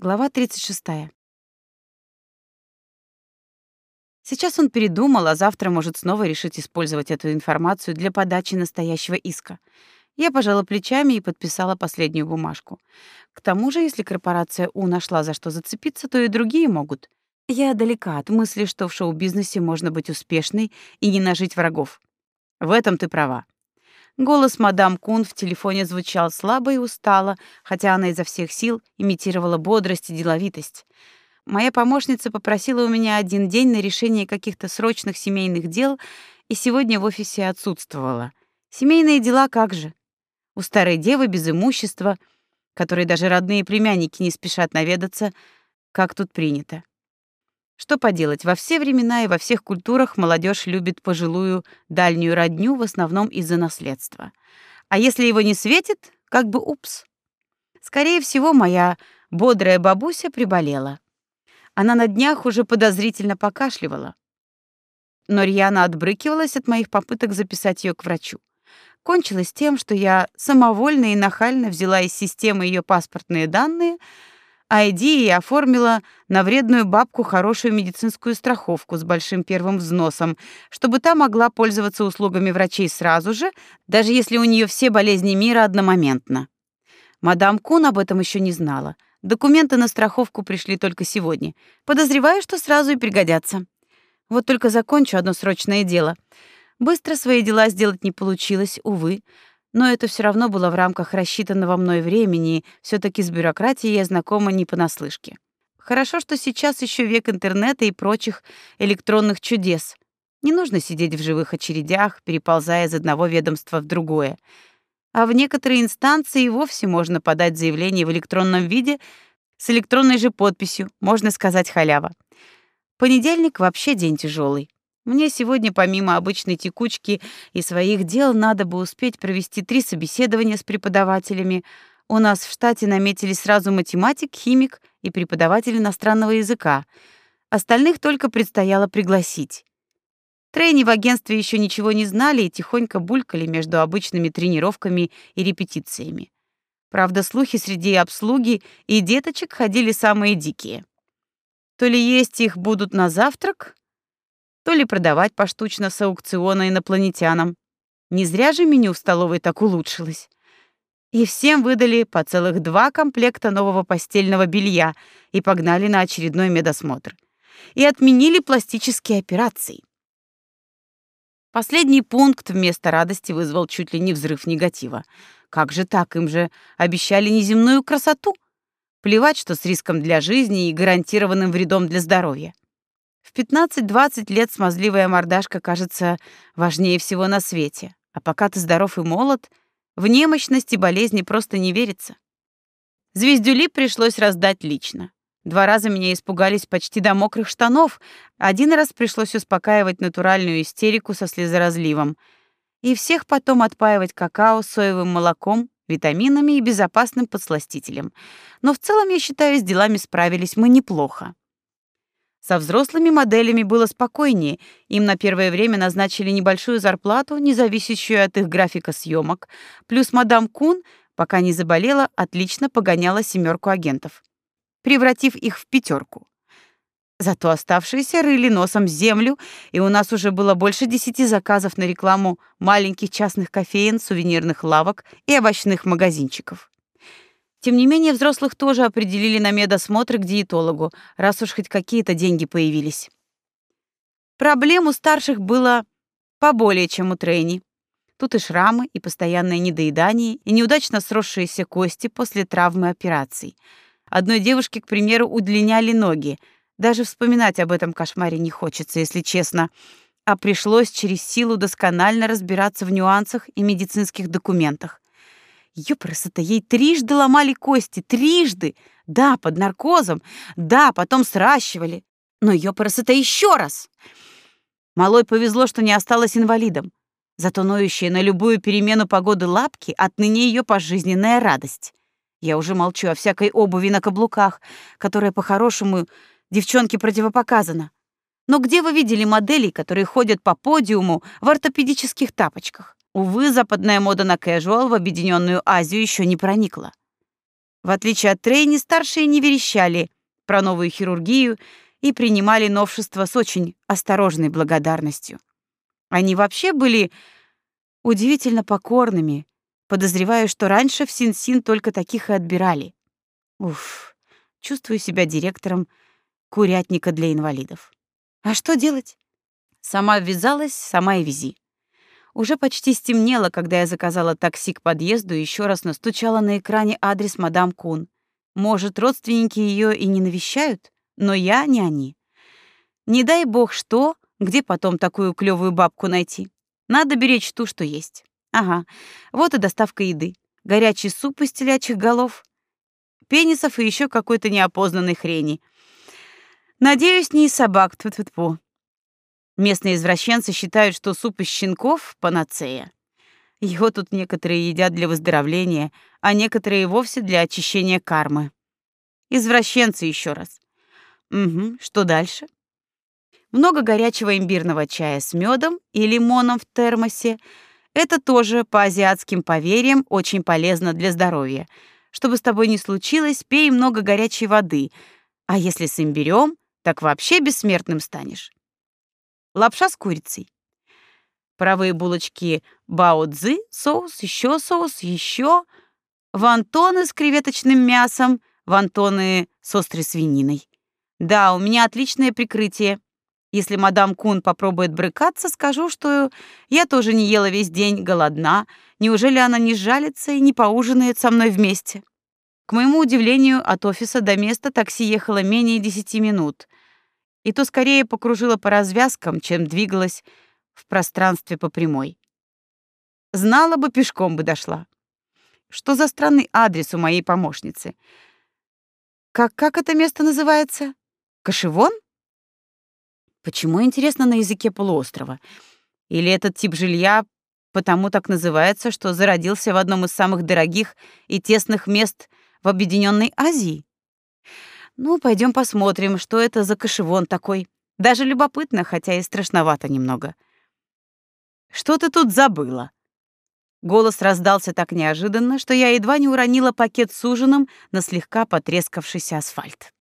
Глава 36. Сейчас он передумал, а завтра может снова решить использовать эту информацию для подачи настоящего иска. Я пожала плечами и подписала последнюю бумажку. К тому же, если корпорация У нашла за что зацепиться, то и другие могут. Я далека от мысли, что в шоу-бизнесе можно быть успешной и не нажить врагов. В этом ты права. Голос мадам Кун в телефоне звучал слабо и устало, хотя она изо всех сил имитировала бодрость и деловитость. Моя помощница попросила у меня один день на решение каких-то срочных семейных дел, и сегодня в офисе отсутствовала. Семейные дела как же? У старой девы без имущества, которой даже родные племянники не спешат наведаться, как тут принято. Что поделать, во все времена и во всех культурах молодежь любит пожилую дальнюю родню в основном из-за наследства. А если его не светит, как бы упс. Скорее всего, моя бодрая бабуся приболела. Она на днях уже подозрительно покашливала. Но Рьяна отбрыкивалась от моих попыток записать ее к врачу. Кончилось тем, что я самовольно и нахально взяла из системы ее паспортные данные, ID и оформила на вредную бабку хорошую медицинскую страховку с большим первым взносом, чтобы та могла пользоваться услугами врачей сразу же, даже если у нее все болезни мира одномоментно. Мадам Кун об этом еще не знала — Документы на страховку пришли только сегодня. Подозреваю, что сразу и пригодятся. Вот только закончу одно срочное дело. Быстро свои дела сделать не получилось, увы, но это все равно было в рамках рассчитанного мной времени, все таки с бюрократией я знакома не понаслышке. Хорошо, что сейчас еще век интернета и прочих электронных чудес. Не нужно сидеть в живых очередях, переползая из одного ведомства в другое а в некоторые инстанции и вовсе можно подать заявление в электронном виде с электронной же подписью, можно сказать, халява. Понедельник вообще день тяжелый. Мне сегодня помимо обычной текучки и своих дел надо бы успеть провести три собеседования с преподавателями. У нас в штате наметили сразу математик, химик и преподаватель иностранного языка. Остальных только предстояло пригласить. Трейни в агентстве еще ничего не знали и тихонько булькали между обычными тренировками и репетициями. Правда, слухи среди обслуги и деточек ходили самые дикие. То ли есть их будут на завтрак, то ли продавать поштучно с аукциона инопланетянам. Не зря же меню в столовой так улучшилось. И всем выдали по целых два комплекта нового постельного белья и погнали на очередной медосмотр. И отменили пластические операции. Последний пункт вместо радости вызвал чуть ли не взрыв негатива. Как же так? Им же обещали неземную красоту. Плевать, что с риском для жизни и гарантированным вредом для здоровья. В 15-20 лет смазливая мордашка кажется важнее всего на свете. А пока ты здоров и молод, в немощность и болезни просто не верится. Звездюли пришлось раздать лично. Два раза меня испугались почти до мокрых штанов. Один раз пришлось успокаивать натуральную истерику со слезоразливом. И всех потом отпаивать какао, соевым молоком, витаминами и безопасным подсластителем. Но в целом, я считаю, с делами справились мы неплохо. Со взрослыми моделями было спокойнее. Им на первое время назначили небольшую зарплату, не зависящую от их графика съемок. Плюс мадам Кун, пока не заболела, отлично погоняла семерку агентов превратив их в пятерку. Зато оставшиеся рыли носом землю, и у нас уже было больше десяти заказов на рекламу маленьких частных кофеен, сувенирных лавок и овощных магазинчиков. Тем не менее, взрослых тоже определили на медосмотр к диетологу, раз уж хоть какие-то деньги появились. Проблем у старших было поболее, чем у Трейни. Тут и шрамы, и постоянное недоедание, и неудачно сросшиеся кости после травмы операций — Одной девушке, к примеру, удлиняли ноги. Даже вспоминать об этом кошмаре не хочется, если честно. А пришлось через силу досконально разбираться в нюансах и медицинских документах. Ёпрст-то, ей трижды ломали кости, трижды. Да, под наркозом. Да, потом сращивали. Но ёпрст-то еще раз. Малой повезло, что не осталась инвалидом. Зато ноющая на любую перемену погоды лапки отныне ее пожизненная радость. Я уже молчу о всякой обуви на каблуках, которая по-хорошему девчонке противопоказана. Но где вы видели моделей, которые ходят по подиуму в ортопедических тапочках? Увы, западная мода на кэжуал в Объединенную Азию еще не проникла. В отличие от Трейни, старшие не верещали про новую хирургию и принимали новшества с очень осторожной благодарностью. Они вообще были удивительно покорными, подозревая, что раньше в Син-Син только таких и отбирали. Уф, чувствую себя директором курятника для инвалидов. А что делать? Сама ввязалась, сама и вези. Уже почти стемнело, когда я заказала такси к подъезду и еще раз настучала на экране адрес мадам Кун. Может, родственники ее и не навещают, но я не они. Не дай бог что, где потом такую клевую бабку найти? Надо беречь ту, что есть. Ага, вот и доставка еды. Горячий суп из телячьих голов, пенисов и еще какой-то неопознанной хрени. Надеюсь, не из собак, тьфу -тьфу -тьфу. Местные извращенцы считают, что суп из щенков — панацея. Его тут некоторые едят для выздоровления, а некоторые вовсе для очищения кармы. Извращенцы еще раз. Угу, что дальше? Много горячего имбирного чая с медом и лимоном в термосе. Это тоже по азиатским поверьям очень полезно для здоровья. Чтобы с тобой не случилось, пей много горячей воды. А если с имбирем, так вообще бессмертным станешь. Лапша с курицей. Правые булочки бао-цзы, соус, еще соус, еще. Вантоны с креветочным мясом, вантоны с острой свининой. Да, у меня отличное прикрытие. Если мадам Кун попробует брыкаться, скажу, что я тоже не ела весь день, голодна. Неужели она не жалится и не поужинает со мной вместе? К моему удивлению, от офиса до места такси ехало менее десяти минут и то скорее покружила по развязкам, чем двигалась в пространстве по прямой. Знала бы, пешком бы дошла. Что за странный адрес у моей помощницы? Как как это место называется? Кашевон? Почему, интересно, на языке полуострова? Или этот тип жилья потому так называется, что зародился в одном из самых дорогих и тесных мест в Объединенной Азии? Ну, пойдем посмотрим, что это за кошевон такой. Даже любопытно, хотя и страшновато немного. Что ты тут забыла? Голос раздался так неожиданно, что я едва не уронила пакет с ужином на слегка потрескавшийся асфальт.